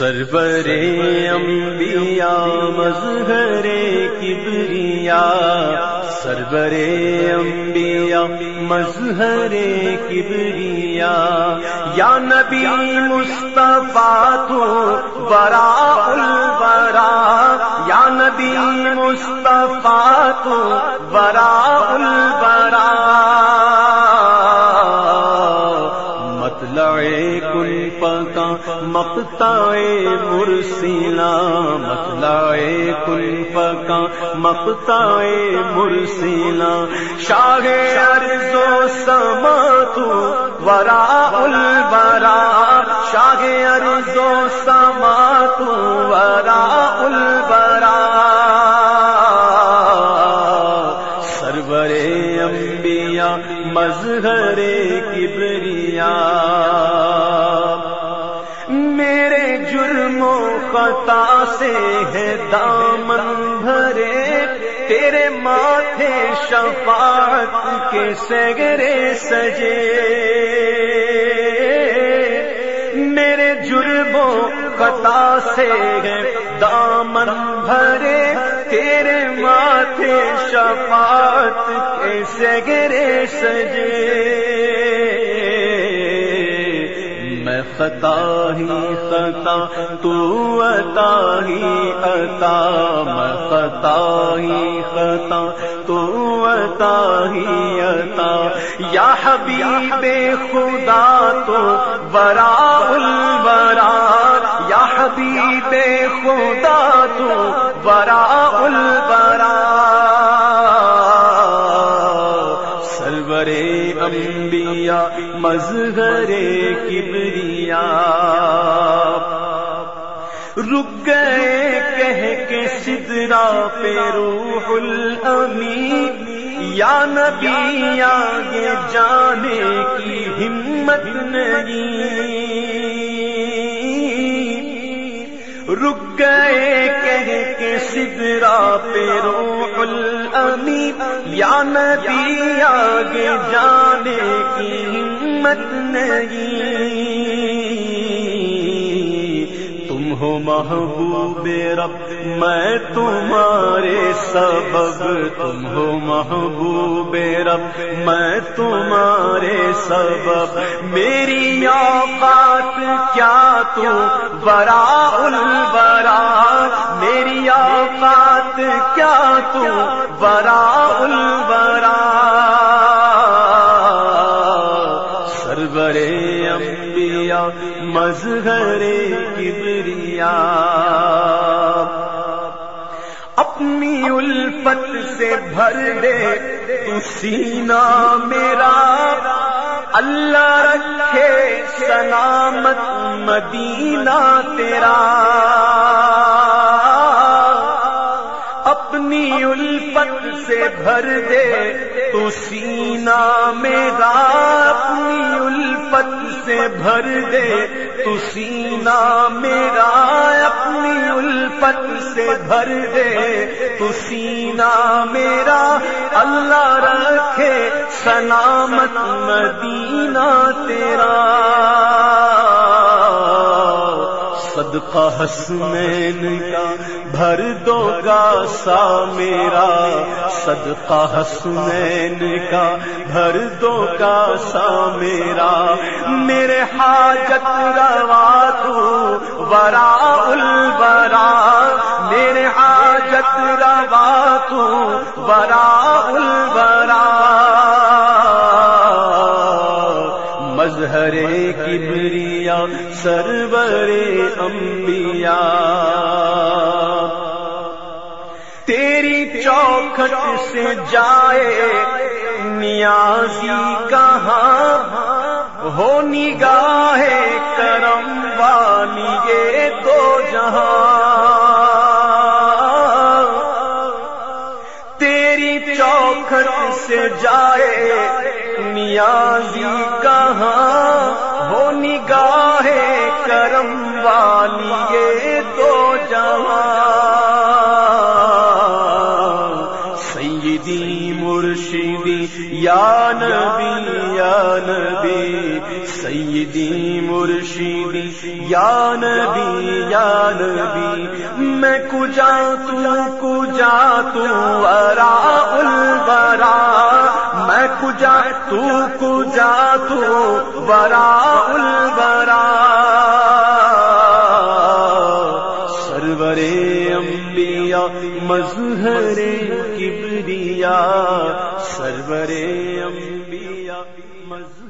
سربر انبیاء، مظہر کبریا۔ سربر انبیاء، مظہر کبریا۔ یا نبی مصطفیٰ تو برا البرا یا نبی مصطفیٰ تو برا البرا مکتا مرسیلا مطلع کل پکا مکتا مرسیلا شاہ ارض و سما تو ورا البرا شاہ ارض و سما تو ورا البرا سرور انبیاء، مظہر کبریا خطا سے ہے دامن بھرے، تیرے ماتھے شفاعت کے سگرے سجے۔ میرے جرموں خطا سے ہے دامن بھرے، تیرے ماتھے شفاعت کے سگرے سجے۔ خطا ہی خطا تو عطا ہی عطا میں خطا ہی خطا تو عطا ہی عطا۔ یا حبیب خدا تو برا البرا یا حبیب خدا تو برا البرا انبیاء، مظہر کبریا رک گئے کہہ کے سدرا پہ روح الامین۔ یا نبی، آگے جانے کی ہمت نہیں۔ رک گئے کہہ کے سدرا پہ روح الامی یا نبی آگے جانے کی ہمت نہیں۔ محبوب رب، میں تمہارے سبب تم ہو محبوب رب، میں تمہارے سبب۔ میری اوقات کیا تو؟ برا البرا میری اوقات کیا تو؟ برا البرا مظہر کبریا. اپنی الفت سے بھر دے تو سینہ میرا. اللہ رکھے سلامت مدینہ تیرا. اپنی الفت سے بھر دے تو سینا میرا. بھر دے، تو سینہ میرا اپنی الفت سے بھر دے۔ تو سینہ میرا اللہ رکھے، سلامت مدینہ تیرا۔ صدقہ حسنین کا بھر دو گا سا میرا. صدقہ حسنین کا بھر دو گا سا میرا. میرے حاجت روا تو برا البرا میرے حاجت روا تو برا البرا مظہر کبریا سرور انبیاء۔ تیری چوکھٹ سے جائے نیازی کہاں؟ ہو نگاہ کرم والی یہ تو جہاں۔ تیری چوکھٹ سے جائے نیازی کہاں؟ ہو نگاہ کرم والی یہ تو سیدی مرشدی یا نبی یا نبی، سیدی مرشدی یا نبی یا نبی، میں کجا تو کجا تو ارا البرا میں کجا تو کجا تو برا۔ البرا سرور انبیاء مظہر کبریا سرور انبیاء مظہر